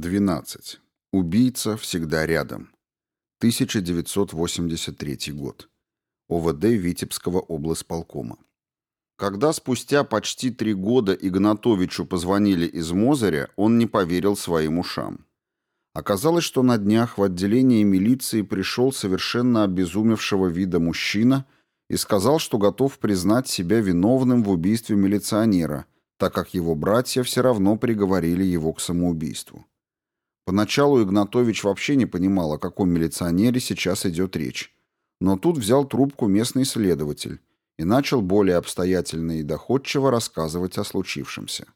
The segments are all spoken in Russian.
12. Убийца всегда рядом. 1983 год. ОВД Витебского облсполкома. Когда спустя почти три года Игнатовичу позвонили из Мозыря, он не поверил своим ушам. Оказалось, что на днях в отделении милиции пришел совершенно обезумевшего вида мужчина и сказал, что готов признать себя виновным в убийстве милиционера, так как его братья все равно приговорили его к самоубийству. Поначалу Игнатович вообще не понимал, о каком милиционере сейчас идет речь. Но тут взял трубку местный следователь и начал более обстоятельно и доходчиво рассказывать о случившемся.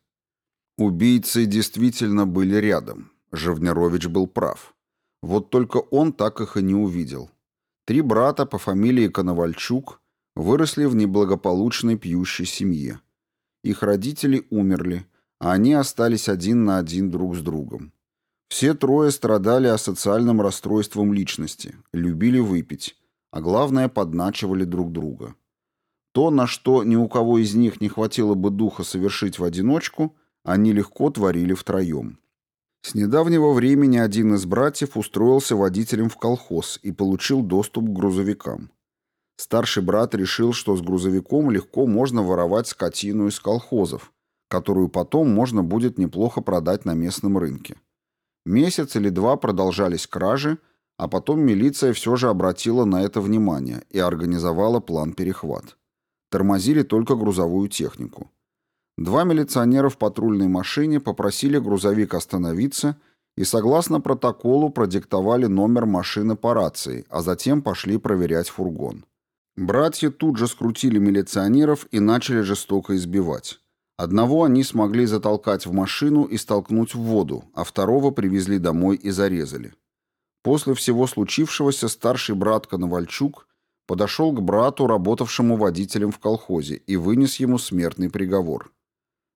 Убийцы действительно были рядом. Живнерович был прав. Вот только он так их и не увидел. Три брата по фамилии Коновальчук выросли в неблагополучной пьющей семье. Их родители умерли, а они остались один на один друг с другом. Все трое страдали асоциальным расстройством личности, любили выпить, а главное, подначивали друг друга. То, на что ни у кого из них не хватило бы духа совершить в одиночку, они легко творили втроем. С недавнего времени один из братьев устроился водителем в колхоз и получил доступ к грузовикам. Старший брат решил, что с грузовиком легко можно воровать скотину из колхозов, которую потом можно будет неплохо продать на местном рынке. Месяц или два продолжались кражи, а потом милиция все же обратила на это внимание и организовала план перехват. Тормозили только грузовую технику. Два милиционера в патрульной машине попросили грузовик остановиться и согласно протоколу продиктовали номер машины по рации, а затем пошли проверять фургон. Братья тут же скрутили милиционеров и начали жестоко избивать. Одного они смогли затолкать в машину и столкнуть в воду, а второго привезли домой и зарезали. После всего случившегося старший брат Коновальчук подошел к брату, работавшему водителем в колхозе, и вынес ему смертный приговор.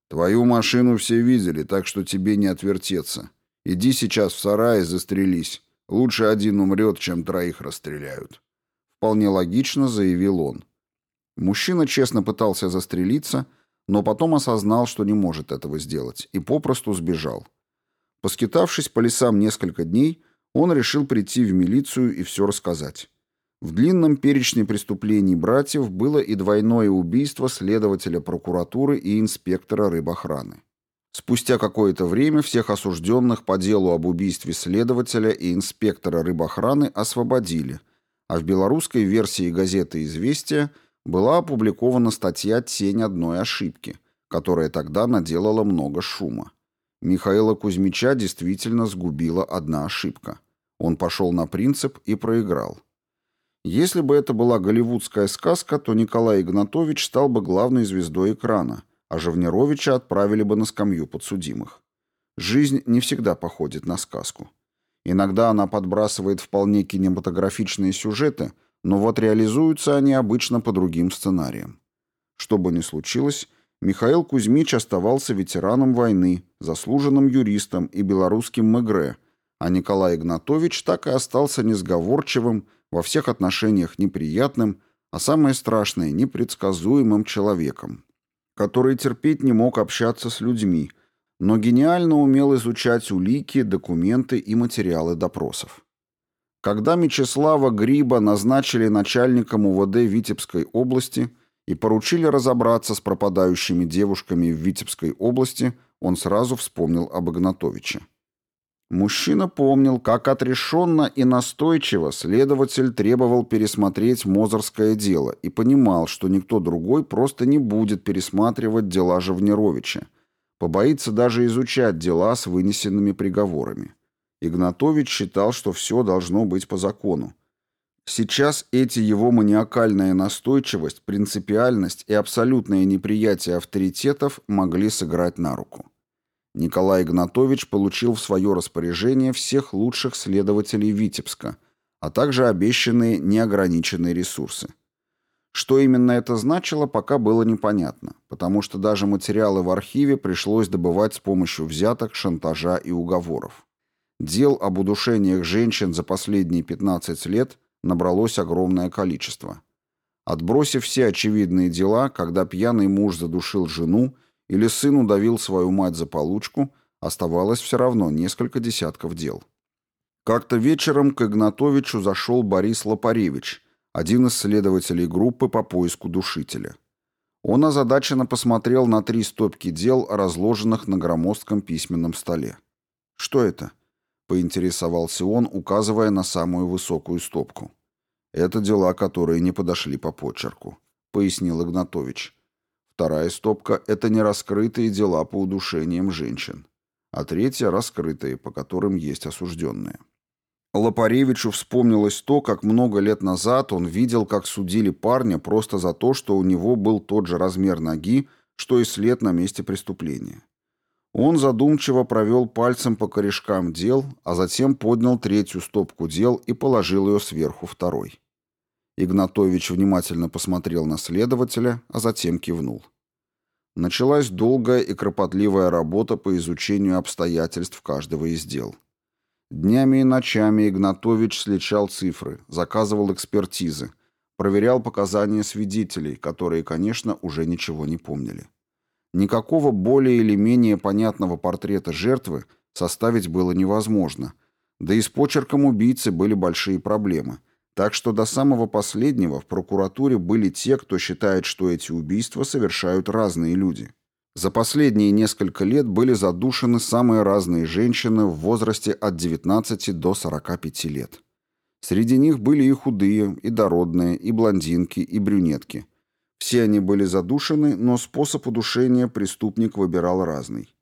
«Твою машину все видели, так что тебе не отвертеться. Иди сейчас в сарай и застрелись. Лучше один умрет, чем троих расстреляют». Вполне логично заявил он. Мужчина честно пытался застрелиться, но потом осознал, что не может этого сделать, и попросту сбежал. Поскитавшись по лесам несколько дней, он решил прийти в милицию и все рассказать. В длинном перечне преступлений братьев было и двойное убийство следователя прокуратуры и инспектора рыбохраны. Спустя какое-то время всех осужденных по делу об убийстве следователя и инспектора рыбохраны освободили, а в белорусской версии газеты «Известия» была опубликована статья «Тень одной ошибки», которая тогда наделала много шума. Михаила Кузьмича действительно сгубила одна ошибка. Он пошел на принцип и проиграл. Если бы это была голливудская сказка, то Николай Игнатович стал бы главной звездой экрана, а Живнеровича отправили бы на скамью подсудимых. Жизнь не всегда походит на сказку. Иногда она подбрасывает вполне кинематографичные сюжеты, но вот реализуются они обычно по другим сценариям. Что бы ни случилось, Михаил Кузьмич оставался ветераном войны, заслуженным юристом и белорусским мегре, а Николай Игнатович так и остался несговорчивым, во всех отношениях неприятным, а самое страшное – непредсказуемым человеком, который терпеть не мог общаться с людьми, но гениально умел изучать улики, документы и материалы допросов. Когда Мечислава Гриба назначили начальником УВД Витебской области и поручили разобраться с пропадающими девушками в Витебской области, он сразу вспомнил об Игнатовиче. Мужчина помнил, как отрешенно и настойчиво следователь требовал пересмотреть Мозорское дело и понимал, что никто другой просто не будет пересматривать дела Живнеровича, побоится даже изучать дела с вынесенными приговорами. Игнатович считал, что все должно быть по закону. Сейчас эти его маниакальная настойчивость, принципиальность и абсолютное неприятие авторитетов могли сыграть на руку. Николай Игнатович получил в свое распоряжение всех лучших следователей Витебска, а также обещанные неограниченные ресурсы. Что именно это значило, пока было непонятно, потому что даже материалы в архиве пришлось добывать с помощью взяток, шантажа и уговоров. Дел об удушениях женщин за последние 15 лет набралось огромное количество. Отбросив все очевидные дела, когда пьяный муж задушил жену или сын удавил свою мать за получку, Оставалось все равно несколько десятков дел. Как-то вечером к Игнатовичу зашел Борис Лопаревич, один из следователей группы по поиску душителя. Он озадаченно посмотрел на три стопки дел, разложенных на громоздком письменном столе. «Что это?» — поинтересовался он, указывая на самую высокую стопку. «Это дела, которые не подошли по почерку», — пояснил Игнатович. «Вторая стопка — это нераскрытые дела по удушениям женщин, а третья — раскрытые, по которым есть осужденные». Лопаревичу вспомнилось то, как много лет назад он видел, как судили парня просто за то, что у него был тот же размер ноги, что и след на месте преступления. Он задумчиво провел пальцем по корешкам дел, а затем поднял третью стопку дел и положил ее сверху второй. Игнатович внимательно посмотрел на следователя, а затем кивнул. Началась долгая и кропотливая работа по изучению обстоятельств каждого из дел. Днями и ночами Игнатович сличал цифры, заказывал экспертизы, проверял показания свидетелей, которые, конечно, уже ничего не помнили. Никакого более или менее понятного портрета жертвы составить было невозможно, да и с почерком убийцы были большие проблемы, так что до самого последнего в прокуратуре были те, кто считает, что эти убийства совершают разные люди. За последние несколько лет были задушены самые разные женщины в возрасте от 19 до 45 лет. Среди них были и худые, и дородные, и блондинки, и брюнетки. Все они были задушены, но способ удушения преступник выбирал разный.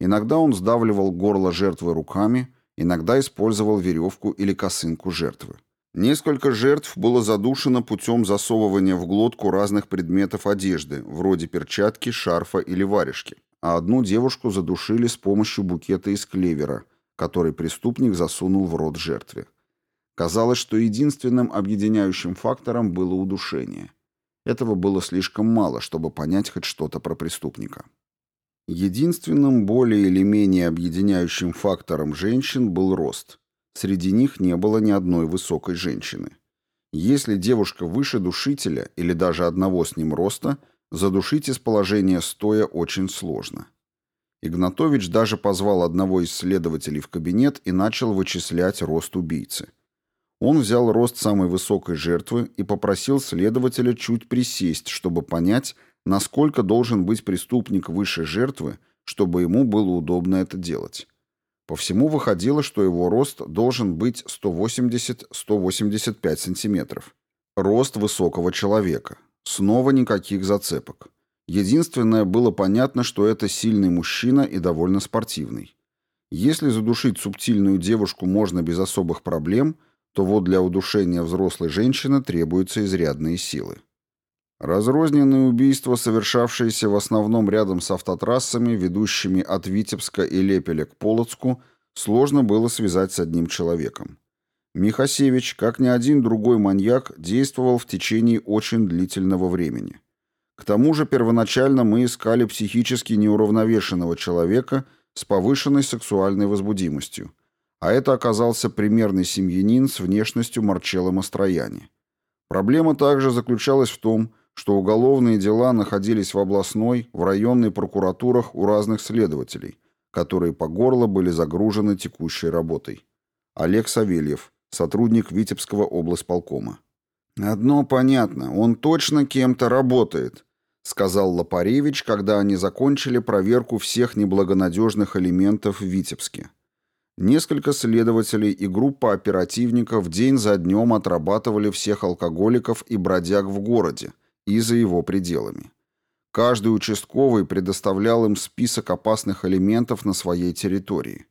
Иногда он сдавливал горло жертвы руками, иногда использовал веревку или косынку жертвы. Несколько жертв было задушено путем засовывания в глотку разных предметов одежды, вроде перчатки, шарфа или варежки. А одну девушку задушили с помощью букета из клевера, который преступник засунул в рот жертве. Казалось, что единственным объединяющим фактором было удушение. Этого было слишком мало, чтобы понять хоть что-то про преступника. Единственным более или менее объединяющим фактором женщин был рост. Среди них не было ни одной высокой женщины. Если девушка выше душителя или даже одного с ним роста, задушить из положения стоя очень сложно. Игнатович даже позвал одного из следователей в кабинет и начал вычислять рост убийцы. Он взял рост самой высокой жертвы и попросил следователя чуть присесть, чтобы понять, насколько должен быть преступник выше жертвы, чтобы ему было удобно это делать. По всему выходило, что его рост должен быть 180-185 сантиметров. Рост высокого человека. Снова никаких зацепок. Единственное, было понятно, что это сильный мужчина и довольно спортивный. Если задушить субтильную девушку можно без особых проблем, то вот для удушения взрослой женщины требуются изрядные силы. Разрозненные убийства, совершавшиеся в основном рядом с автотрассами, ведущими от Витебска и Лепеля к Полоцку, сложно было связать с одним человеком. Михасевич, как ни один другой маньяк, действовал в течение очень длительного времени. К тому же первоначально мы искали психически неуравновешенного человека с повышенной сексуальной возбудимостью, а это оказался примерный семьянин с внешностью Марчелло Мастрояни. Проблема также заключалась в том, что уголовные дела находились в областной, в районной прокуратурах у разных следователей, которые по горло были загружены текущей работой. Олег Савельев, сотрудник Витебского облсполкома. «Одно понятно, он точно кем-то работает», — сказал Лопаревич, когда они закончили проверку всех неблагонадежных элементов в Витебске. Несколько следователей и группа оперативников день за днем отрабатывали всех алкоголиков и бродяг в городе, и за его пределами. Каждый участковый предоставлял им список опасных элементов на своей территории.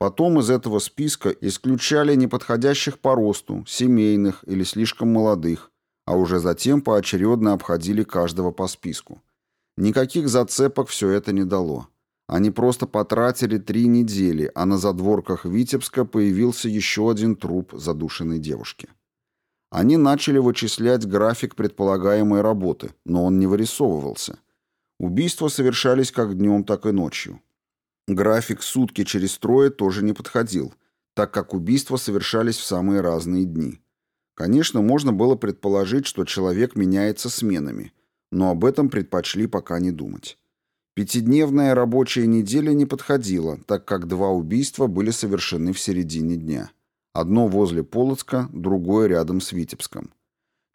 Потом из этого списка исключали неподходящих по росту, семейных или слишком молодых, а уже затем поочередно обходили каждого по списку. Никаких зацепок все это не дало. Они просто потратили три недели, а на задворках Витебска появился еще один труп задушенной девушки. Они начали вычислять график предполагаемой работы, но он не вырисовывался. Убийства совершались как днем, так и ночью. График сутки через трое тоже не подходил, так как убийства совершались в самые разные дни. Конечно, можно было предположить, что человек меняется сменами, но об этом предпочли пока не думать. Пятидневная рабочая неделя не подходила, так как два убийства были совершены в середине дня. Одно возле Полоцка, другое рядом с Витебском.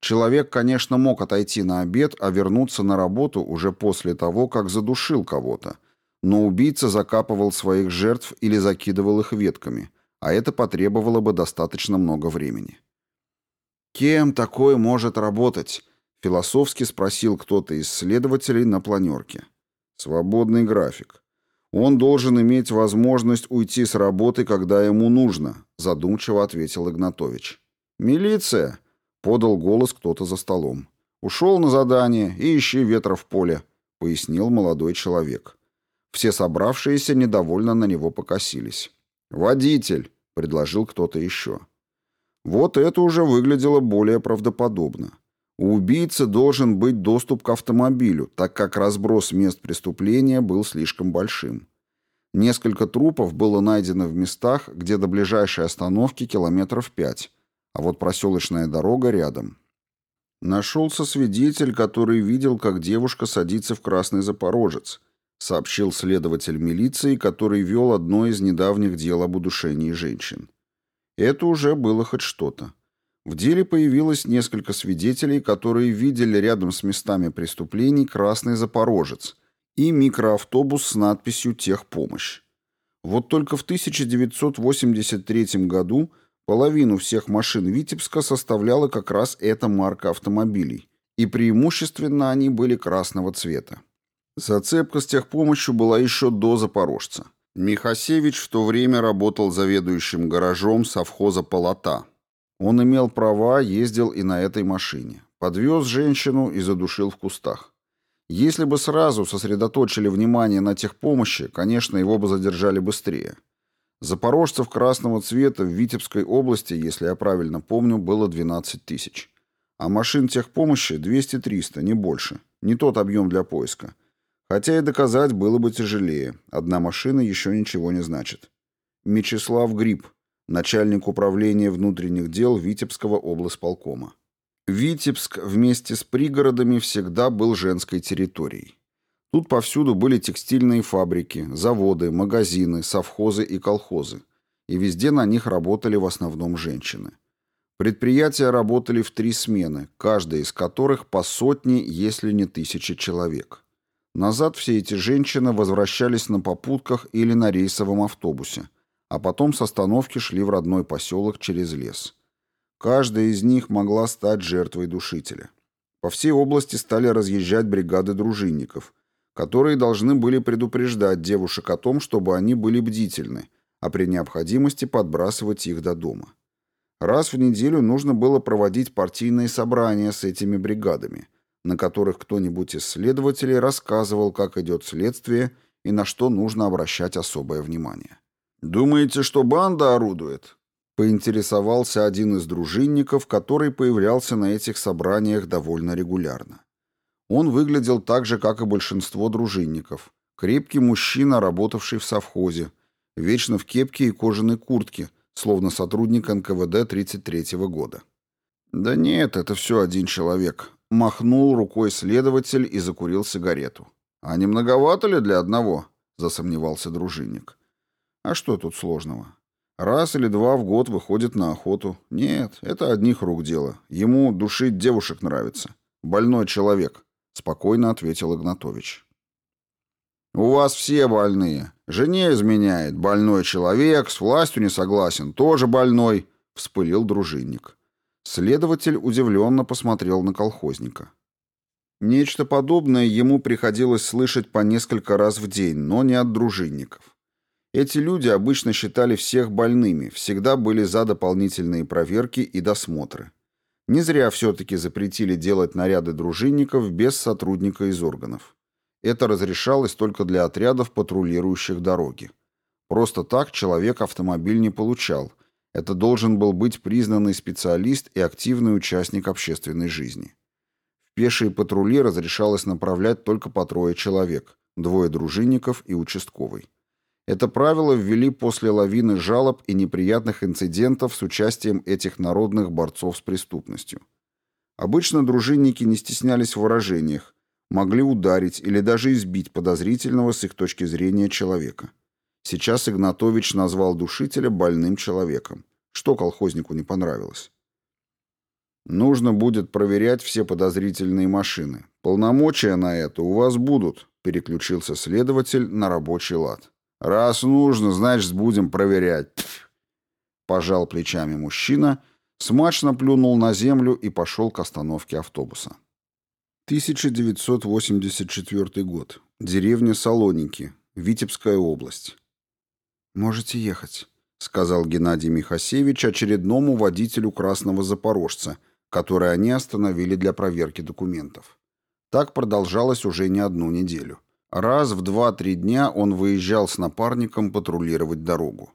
Человек, конечно, мог отойти на обед, а вернуться на работу уже после того, как задушил кого-то. Но убийца закапывал своих жертв или закидывал их ветками, а это потребовало бы достаточно много времени. «Кем такой может работать?» — философски спросил кто-то из следователей на планерке. «Свободный график. Он должен иметь возможность уйти с работы, когда ему нужно», — задумчиво ответил Игнатович. «Милиция!» — подал голос кто-то за столом. «Ушел на задание и ищи ветра в поле», — пояснил молодой человек. Все собравшиеся недовольно на него покосились. «Водитель», — предложил кто-то еще. Вот это уже выглядело более правдоподобно. У убийцы должен быть доступ к автомобилю, так как разброс мест преступления был слишком большим. Несколько трупов было найдено в местах, где до ближайшей остановки километров пять, а вот проселочная дорога рядом. Нашелся свидетель, который видел, как девушка садится в красный запорожец, сообщил следователь милиции, который вел одно из недавних дел об удушении женщин. Это уже было хоть что-то. В деле появилось несколько свидетелей, которые видели рядом с местами преступлений красный запорожец и микроавтобус с надписью «Техпомощь». Вот только в 1983 году половину всех машин Витебска составляла как раз эта марка автомобилей, и преимущественно они были красного цвета. Зацепка с техпомощью была еще до запорожца. Михасевич в то время работал заведующим гаражом совхоза «Полота», он имел права, ездил и на этой машине. Подвез женщину и задушил в кустах. Если бы сразу сосредоточили внимание на техпомощи, конечно, его бы задержали быстрее. Запорожцев красного цвета в Витебской области, если я правильно помню, было 12 тысяч. А машин техпомощи 200-300, не больше. Не тот объем для поиска. Хотя и доказать было бы тяжелее. Одна машина еще ничего не значит. Мечислав Гриб, начальник управления внутренних дел Витебского облсполкома. Витебск вместе с пригородами всегда был женской территорией. Тут повсюду были текстильные фабрики, заводы, магазины, совхозы и колхозы. И везде на них работали в основном женщины. Предприятия работали в три смены, каждая из которых по сотне, если не тысячи человек. Назад все эти женщины возвращались на попутках или на рейсовом автобусе – а потом с остановки шли в родной поселок через лес. Каждая из них могла стать жертвой душителя. По всей области стали разъезжать бригады дружинников, которые должны были предупреждать девушек о том, чтобы они были бдительны, а при необходимости подбрасывать их до дома. Раз в неделю нужно было проводить партийные собрания с этими бригадами, на которых кто-нибудь из следователей рассказывал, как идет следствие и на что нужно обращать особое внимание. «Думаете, что банда орудует?» Поинтересовался один из дружинников, который появлялся на этих собраниях довольно регулярно. Он выглядел так же, как и большинство дружинников. Крепкий мужчина, работавший в совхозе, вечно в кепке и кожаной куртке, словно сотрудник НКВД 33-го года. «Да нет, это все один человек», — махнул рукой следователь и закурил сигарету. «А не многовато ли для одного?» — засомневался дружинник. А что тут сложного? Раз или два в год выходит на охоту. Нет, это одних рук дело. Ему душить девушек нравится. Больной человек, спокойно ответил Игнатович. У вас все больные. Жене изменяет, больной человек, с властью не согласен, тоже больной, вспылил дружинник. Следователь удивленно посмотрел на колхозника. Нечто подобное ему приходилось слышать по несколько раз в день, но не от дружинников. Эти люди обычно считали всех больными, всегда были за дополнительные проверки и досмотры. Не зря все-таки запретили делать наряды дружинников без сотрудника из органов. Это разрешалось только для отрядов, патрулирующих дороги. Просто так человек автомобиль не получал. Это должен был быть признанный специалист и активный участник общественной жизни. В пешие патрули разрешалось направлять только по трое человек, двое дружинников и участковый. Это правило ввели после лавины жалоб и неприятных инцидентов с участием этих народных борцов с преступностью. Обычно дружинники не стеснялись в выражениях, могли ударить или даже избить подозрительного с их точки зрения человека. Сейчас Игнатович назвал душителя больным человеком. Что колхознику не понравилось? Нужно будет проверять все подозрительные машины. Полномочия на это у вас будут, переключился следователь на рабочий лад. Раз нужно, значит, будем проверять. Пожал плечами мужчина, смачно плюнул на землю и пошел к остановке автобуса. 1984 год. Деревня Салоники, Витебская область. «Можете ехать», — сказал Геннадий Михасевич очередному водителю красного запорожца, который они остановили для проверки документов. Так продолжалось уже не одну неделю. Раз в два-три дня он выезжал с напарником патрулировать дорогу.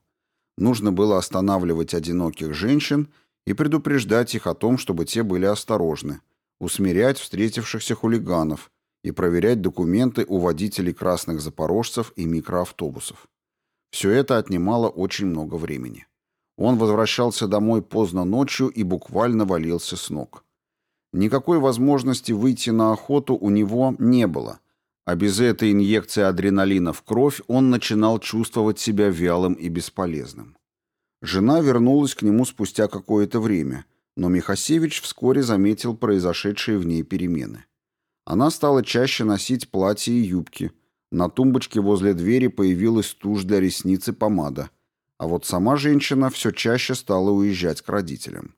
Нужно было останавливать одиноких женщин и предупреждать их о том, чтобы те были осторожны, усмирять встретившихся хулиганов и проверять документы у водителей красных запорожцев и микроавтобусов. Все это отнимало очень много времени. Он возвращался домой поздно ночью и буквально валился с ног. Никакой возможности выйти на охоту у него не было, а без этой инъекции адреналина в кровь он начинал чувствовать себя вялым и бесполезным. Жена вернулась к нему спустя какое-то время, но Михасевич вскоре заметил произошедшие в ней перемены. Она стала чаще носить платья и юбки – на тумбочке возле двери появилась тушь для ресниц и помада. А вот сама женщина все чаще стала уезжать к родителям.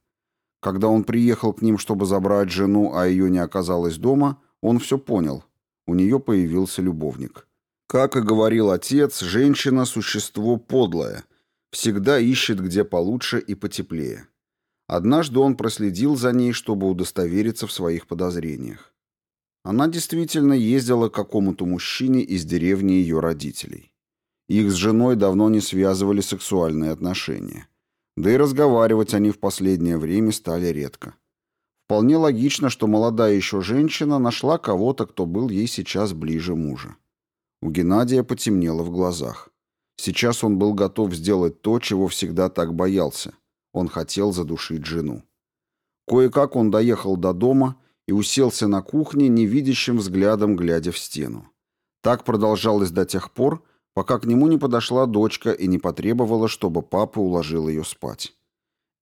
Когда он приехал к ним, чтобы забрать жену, а ее не оказалось дома, он все понял. У нее появился любовник. Как и говорил отец, женщина – существо подлое. Всегда ищет где получше и потеплее. Однажды он проследил за ней, чтобы удостовериться в своих подозрениях. Она действительно ездила к какому-то мужчине из деревни ее родителей. Их с женой давно не связывали сексуальные отношения. Да и разговаривать они в последнее время стали редко. Вполне логично, что молодая еще женщина нашла кого-то, кто был ей сейчас ближе мужа. У Геннадия потемнело в глазах. Сейчас он был готов сделать то, чего всегда так боялся. Он хотел задушить жену. Кое-как он доехал до дома и уселся на кухне, невидящим взглядом глядя в стену. Так продолжалось до тех пор, пока к нему не подошла дочка и не потребовала, чтобы папа уложил ее спать.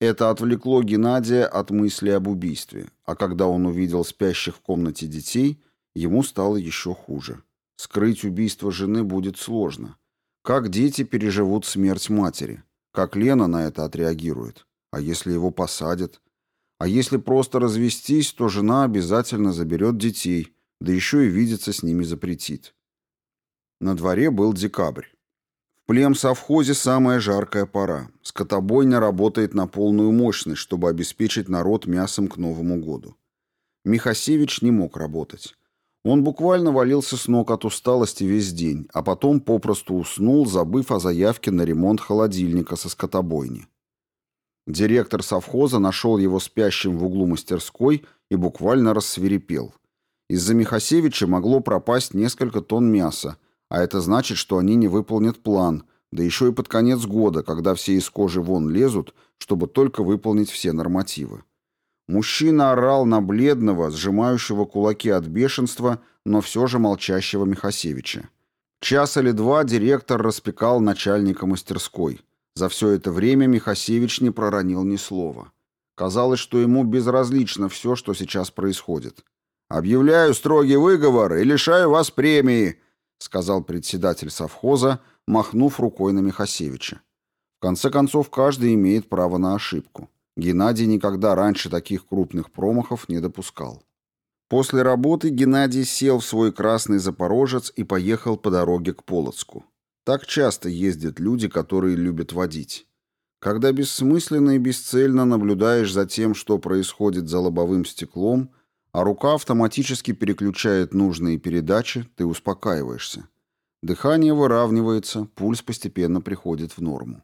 Это отвлекло Геннадия от мысли об убийстве, а когда он увидел спящих в комнате детей, ему стало еще хуже. Скрыть убийство жены будет сложно. Как дети переживут смерть матери? Как Лена на это отреагирует? А если его посадят? А если просто развестись, то жена обязательно заберет детей, да еще и видеться с ними запретит. На дворе был декабрь. Племсовхозе самая жаркая пора. Скотобойня работает на полную мощность, чтобы обеспечить народ мясом к Новому году. Михасевич не мог работать. Он буквально валился с ног от усталости весь день, а потом попросту уснул, забыв о заявке на ремонт холодильника со скотобойни. Директор совхоза нашел его спящим в углу мастерской и буквально рассверепел. Из-за Михасевича могло пропасть несколько тонн мяса, а это значит, что они не выполнят план, да еще и под конец года, когда все из кожи вон лезут, чтобы только выполнить все нормативы. Мужчина орал на бледного, сжимающего кулаки от бешенства, но все же молчащего Михасевича. Час или два директор распекал начальника мастерской – за все это время Михасевич не проронил ни слова. Казалось, что ему безразлично все, что сейчас происходит. «Объявляю строгий выговор и лишаю вас премии», сказал председатель совхоза, махнув рукой на Михасевича. В конце концов, каждый имеет право на ошибку. Геннадий никогда раньше таких крупных промахов не допускал. После работы Геннадий сел в свой красный запорожец и поехал по дороге к Полоцку. Так часто ездят люди, которые любят водить. Когда бессмысленно и бесцельно наблюдаешь за тем, что происходит за лобовым стеклом, а рука автоматически переключает нужные передачи, ты успокаиваешься. Дыхание выравнивается, пульс постепенно приходит в норму.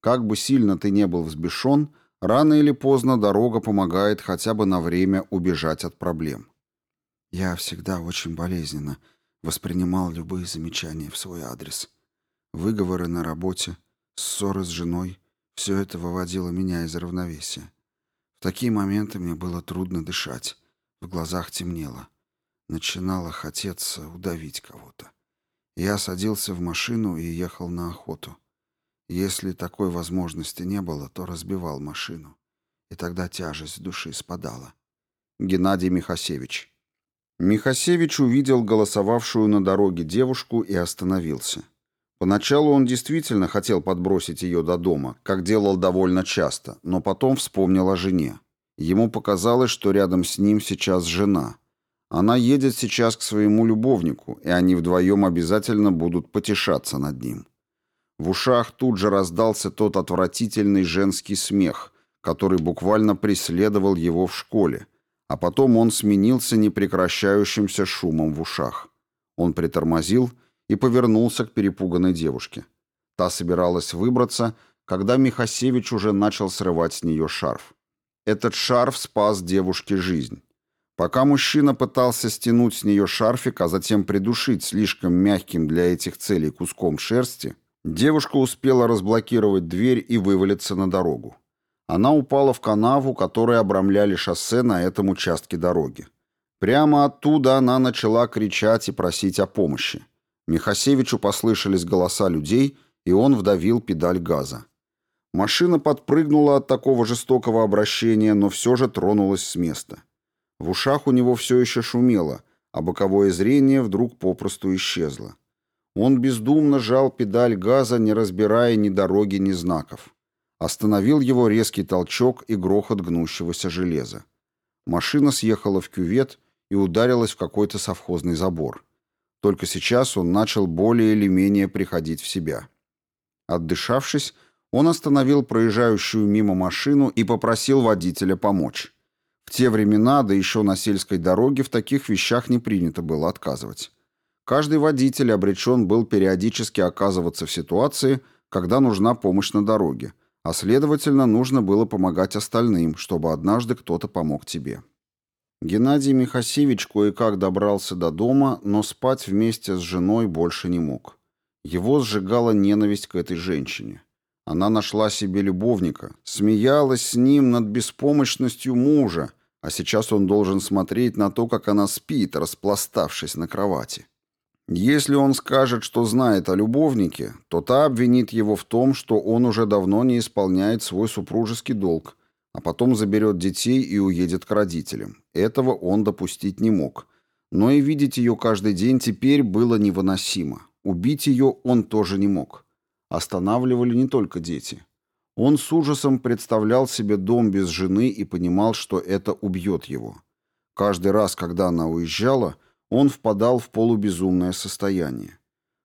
Как бы сильно ты не был взбешен, рано или поздно дорога помогает хотя бы на время убежать от проблем. Я всегда очень болезненно воспринимал любые замечания в свой адрес. Выговоры на работе, ссоры с женой — все это выводило меня из равновесия. В такие моменты мне было трудно дышать, в глазах темнело. Начинало хотеться удавить кого-то. Я садился в машину и ехал на охоту. Если такой возможности не было, то разбивал машину. И тогда тяжесть души спадала. Геннадий Михасевич. Михасевич увидел голосовавшую на дороге девушку и остановился. Поначалу он действительно хотел подбросить ее до дома, как делал довольно часто, но потом вспомнил о жене. Ему показалось, что рядом с ним сейчас жена. Она едет сейчас к своему любовнику, и они вдвоем обязательно будут потешаться над ним. В ушах тут же раздался тот отвратительный женский смех, который буквально преследовал его в школе, а потом он сменился непрекращающимся шумом в ушах. Он притормозил и повернулся к перепуганной девушке. Та собиралась выбраться, когда Михасевич уже начал срывать с нее шарф. Этот шарф спас девушке жизнь. Пока мужчина пытался стянуть с нее шарфик, а затем придушить слишком мягким для этих целей куском шерсти, девушка успела разблокировать дверь и вывалиться на дорогу. Она упала в канаву, которой обрамляли шоссе на этом участке дороги. Прямо оттуда она начала кричать и просить о помощи. Михасевичу послышались голоса людей, и он вдавил педаль газа. Машина подпрыгнула от такого жестокого обращения, но все же тронулась с места. В ушах у него все еще шумело, а боковое зрение вдруг попросту исчезло. Он бездумно жал педаль газа, не разбирая ни дороги, ни знаков. Остановил его резкий толчок и грохот гнущегося железа. Машина съехала в кювет и ударилась в какой-то совхозный забор. Только сейчас он начал более или менее приходить в себя. Отдышавшись, он остановил проезжающую мимо машину и попросил водителя помочь. В те времена, да еще на сельской дороге, в таких вещах не принято было отказывать. Каждый водитель обречен был периодически оказываться в ситуации, когда нужна помощь на дороге – а следовательно, нужно было помогать остальным, чтобы однажды кто-то помог тебе. Геннадий Михасевич кое-как добрался до дома, но спать вместе с женой больше не мог. Его сжигала ненависть к этой женщине. Она нашла себе любовника, смеялась с ним над беспомощностью мужа, а сейчас он должен смотреть на то, как она спит, распластавшись на кровати. Если он скажет, что знает о любовнике, то та обвинит его в том, что он уже давно не исполняет свой супружеский долг, а потом заберет детей и уедет к родителям. Этого он допустить не мог. Но и видеть ее каждый день теперь было невыносимо. Убить ее он тоже не мог. Останавливали не только дети. Он с ужасом представлял себе дом без жены и понимал, что это убьет его. Каждый раз, когда она уезжала, он впадал в полубезумное состояние.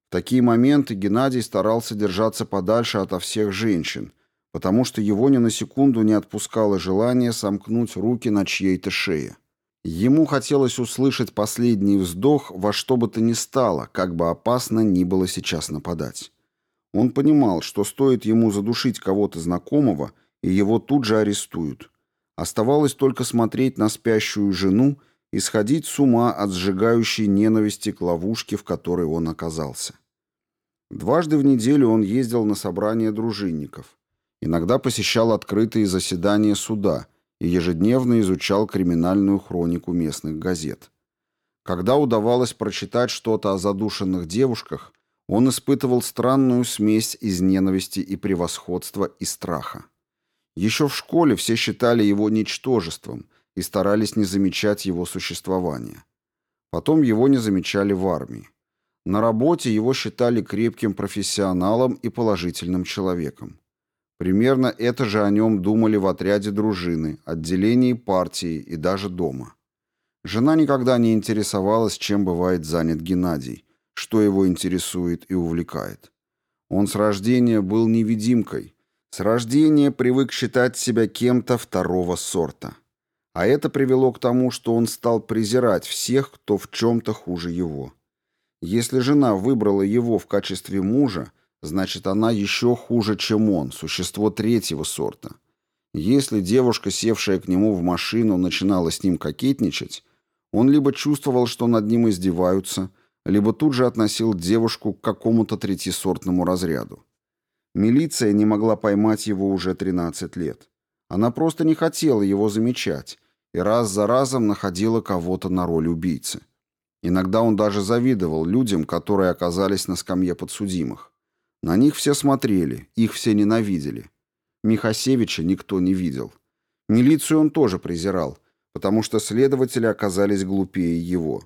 В такие моменты Геннадий старался держаться подальше ото всех женщин, потому что его ни на секунду не отпускало желание сомкнуть руки на чьей-то шее. Ему хотелось услышать последний вздох во что бы то ни стало, как бы опасно ни было сейчас нападать. Он понимал, что стоит ему задушить кого-то знакомого, и его тут же арестуют. Оставалось только смотреть на спящую жену и сходить с ума от сжигающей ненависти к ловушке, в которой он оказался. Дважды в неделю он ездил на собрания дружинников, иногда посещал открытые заседания суда и ежедневно изучал криминальную хронику местных газет. Когда удавалось прочитать что-то о задушенных девушках, он испытывал странную смесь из ненависти и превосходства и страха. Еще в школе все считали его ничтожеством – и старались не замечать его существования. Потом его не замечали в армии. На работе его считали крепким профессионалом и положительным человеком. Примерно это же о нем думали в отряде дружины, отделении партии и даже дома. Жена никогда не интересовалась, чем бывает занят Геннадий, что его интересует и увлекает. Он с рождения был невидимкой, с рождения привык считать себя кем-то второго сорта. А это привело к тому, что он стал презирать всех, кто в чем-то хуже его. Если жена выбрала его в качестве мужа, значит, она еще хуже, чем он, существо третьего сорта. Если девушка, севшая к нему в машину, начинала с ним кокетничать, он либо чувствовал, что над ним издеваются, либо тут же относил девушку к какому-то третьесортному разряду. Милиция не могла поймать его уже 13 лет. Она просто не хотела его замечать и раз за разом находила кого-то на роль убийцы. Иногда он даже завидовал людям, которые оказались на скамье подсудимых. На них все смотрели, их все ненавидели. Михасевича никто не видел. Милицию он тоже презирал, потому что следователи оказались глупее его.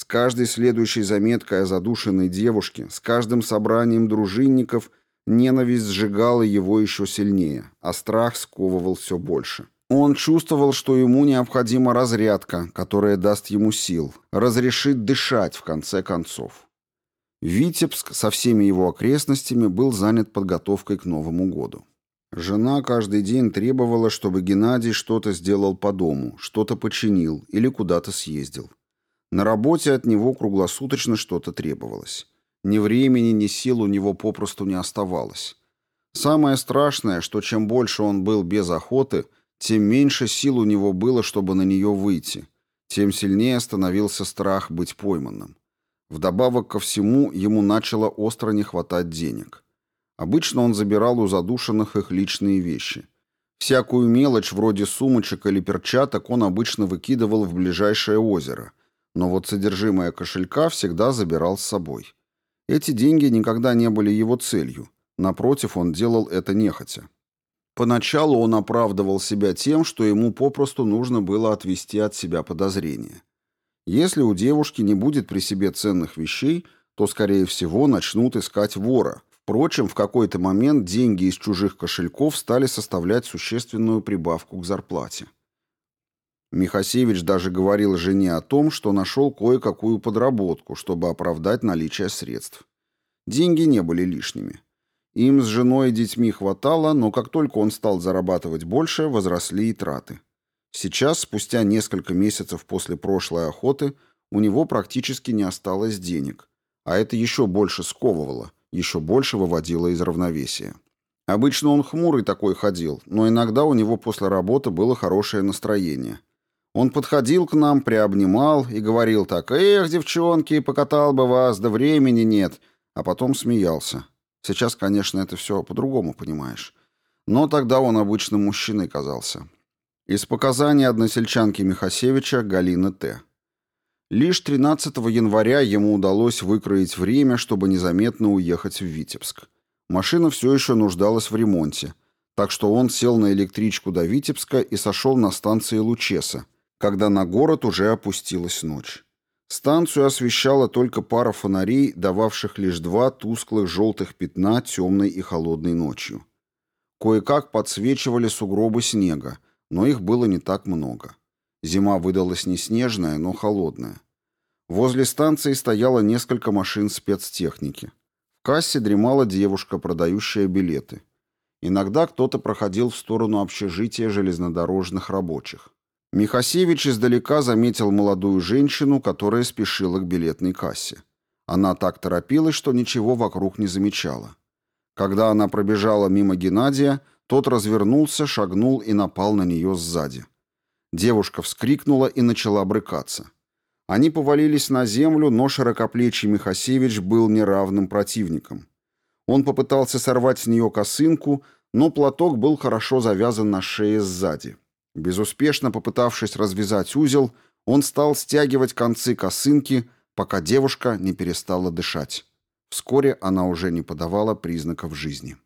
С каждой следующей заметкой о задушенной девушке, с каждым собранием дружинников ненависть сжигала его еще сильнее, а страх сковывал все больше. Он чувствовал, что ему необходима разрядка, которая даст ему сил, разрешит дышать в конце концов. Витебск со всеми его окрестностями был занят подготовкой к Новому году. Жена каждый день требовала, чтобы Геннадий что-то сделал по дому, что-то починил или куда-то съездил. На работе от него круглосуточно что-то требовалось. Ни времени, ни сил у него попросту не оставалось. Самое страшное, что чем больше он был без охоты, тем меньше сил у него было, чтобы на нее выйти, тем сильнее становился страх быть пойманным. Вдобавок ко всему, ему начало остро не хватать денег. Обычно он забирал у задушенных их личные вещи. Всякую мелочь, вроде сумочек или перчаток, он обычно выкидывал в ближайшее озеро, но вот содержимое кошелька всегда забирал с собой. Эти деньги никогда не были его целью. Напротив, он делал это нехотя. Поначалу он оправдывал себя тем, что ему попросту нужно было отвести от себя подозрения. Если у девушки не будет при себе ценных вещей, то, скорее всего, начнут искать вора, Впрочем, в какой-то момент деньги из чужих кошельков стали составлять существенную прибавку к зарплате. Михасевич даже говорил жене о том, что нашел кое-какую подработку, чтобы оправдать наличие средств. Деньги не были лишними. Им с женой и детьми хватало, но как только он стал зарабатывать больше, возросли и траты. Сейчас, спустя несколько месяцев после прошлой охоты, у него практически не осталось денег, а это еще больше сковывало – еще больше выводило из равновесия. Обычно он хмурый такой ходил, но иногда у него после работы было хорошее настроение. Он подходил к нам, приобнимал и говорил так «Эх, девчонки, покатал бы вас, да времени нет», а потом смеялся. Сейчас, конечно, это все по-другому, понимаешь. Но тогда он обычным мужчиной казался. Из показаний односельчанки Михасевича Галины Т. Лишь 13 января ему удалось выкроить время, чтобы незаметно уехать в Витебск. Машина все еще нуждалась в ремонте, так что он сел на электричку до Витебска и сошел на станции Лучеса, когда на город уже опустилась ночь. Станцию освещала только пара фонарей, дававших лишь два тусклых желтых пятна темной и холодной ночью. Кое-как подсвечивали сугробы снега, но их было не так много. Зима выдалась не снежная, но холодная. Возле станции стояло несколько машин спецтехники. В кассе дремала девушка, продающая билеты. Иногда кто-то проходил в сторону общежития железнодорожных рабочих. Михасевич издалека заметил молодую женщину, которая спешила к билетной кассе. Она так торопилась, что ничего вокруг не замечала. Когда она пробежала мимо Геннадия, тот развернулся, шагнул и напал на нее сзади. Девушка вскрикнула и начала брыкаться. Они повалились на землю, но широкоплечий Михасевич был неравным противником. Он попытался сорвать с нее косынку, но платок был хорошо завязан на шее сзади. Безуспешно попытавшись развязать узел, он стал стягивать концы косынки, пока девушка не перестала дышать. Вскоре она уже не подавала признаков жизни.